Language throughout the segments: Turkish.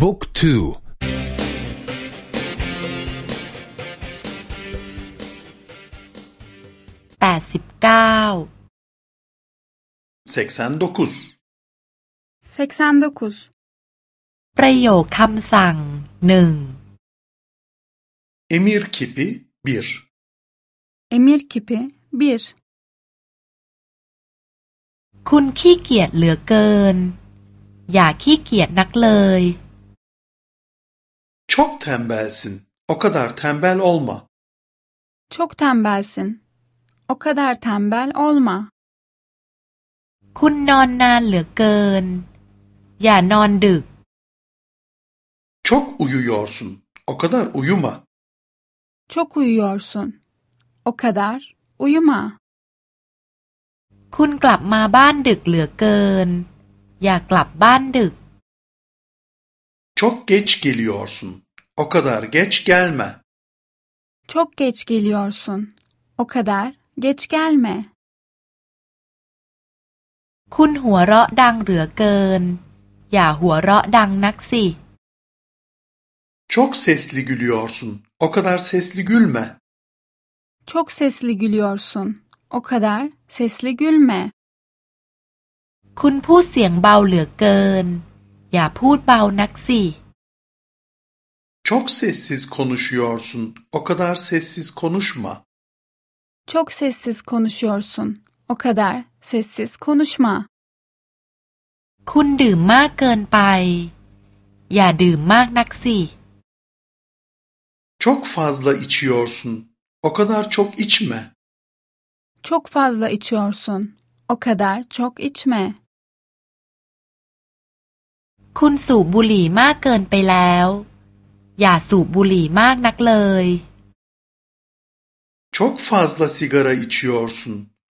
บุ๊กทูแปดสิบเก้าประโยคคำสั่งหนึ่ง Emir kipi bir. Emir kipi bir. คุณขี้เกียจเหลือเกิน อย่าขี้เกียจนักเลย Çok tembelsin. O kadar tembel olma. Çok tembelsin. O kadar tembel olma. คุณนอนนานเหลือเกิน อย่านอนดึก Çok uyuyorsun. O kadar uyuma. Çok uyuyorsun. O kadar uyuma. คุณกลับมาบ้านดึกเหลือเกิน อย่ากลับบ้านดึก Çok geç geliyorsun. O kadar geç gelme. Çok geç geliyorsun. O kadar geç gelme. คุณหัวเราะดังเหลือเกิน อย่าหัวเราะดังนักสิ Çok sesli gülüyorsun. O kadar sesli gülme. Çok sesli gülüyorsun. O kadar sesli gülme. คุณพูดเสียงเบาเหลือเกิน อย่าพูดเบานักสิ Çok sessiz konuşuyorsun. O kadar sessiz konuşma. Çok sessiz konuşuyorsun. O kadar sessiz konuşma. คุณดื่มมากเกินไป อย่าดื่มมากนักสิ Çok fazla içiyorsun. O kadar çok içme. Çok fazla içiyorsun. O kadar çok içme. คุณสูบบุหรี่มากเกินไปแล้ว อย่าสูบบุหรี่มากนักเลย Çok fazla sigara içiyorsun.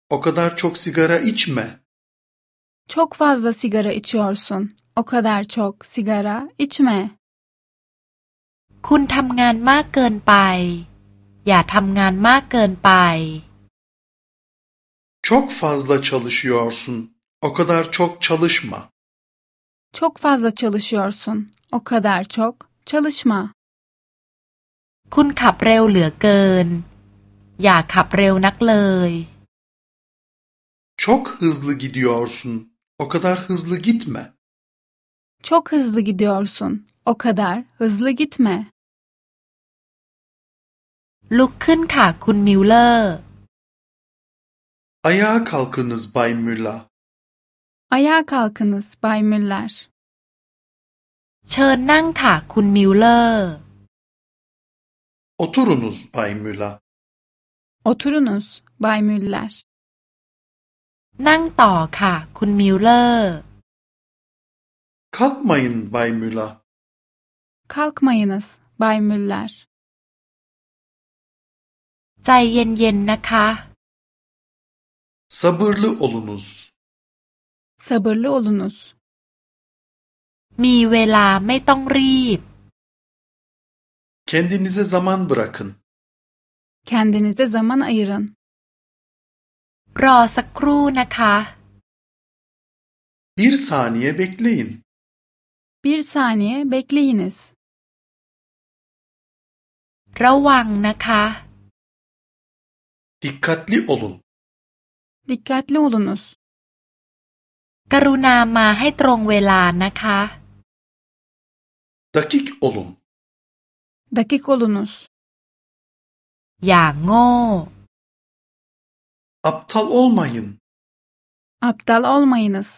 O kadar çok sigara içme. Çok fazla sigara içiyorsun. O kadar çok sigara içme. คุณทำงานมากเกินไป อย่าทำงานมากเกินไป Çok fazla çalışıyorsun. O kadar çok çalışma. Çok fazla çalışıyorsun. O kadar çok çalışma. คุณขับเร็วเหลือเกิน อย่าขับเร็วนักเลย Çok hızlı gidiyorsun. O kadar hızlı gitme. Çok hızlı gidiyorsun. O kadar hızlı gitme. ลุกขึ้นค่ะคุณมิลเลอร์ Ayağa kalkınız Bay Müller. Ayağa kalkınız Bay Müller. เชิญนั่งค่ะคุณมิลเลอร์ Oturunuz Bay Müller. Oturunuz Bay Müller. นั่งต่อค่ะคุณมิลเลอร์ Kalkmayın Bay Müller. Kalkmayınız Bay Müller. ใจเย็นๆนะคะ Sabırlı olunuz. Sabırlı olunuz. มีเวลาไม่ต้องรีบ Kendinize zaman bırakın. Kendinize zaman ayırın. รอสักครู่นะคะ Bir saniye bekleyin. Bir saniye bekleyiniz. ระวังนะคะ Dikkatli olun. Dikkatli olunuz. กรุณามาให้ตรงเวลานะคะ Dakik olun. Dakik olunuz. อย่างโง่ Aptal olmayın. Aptal olmayınız.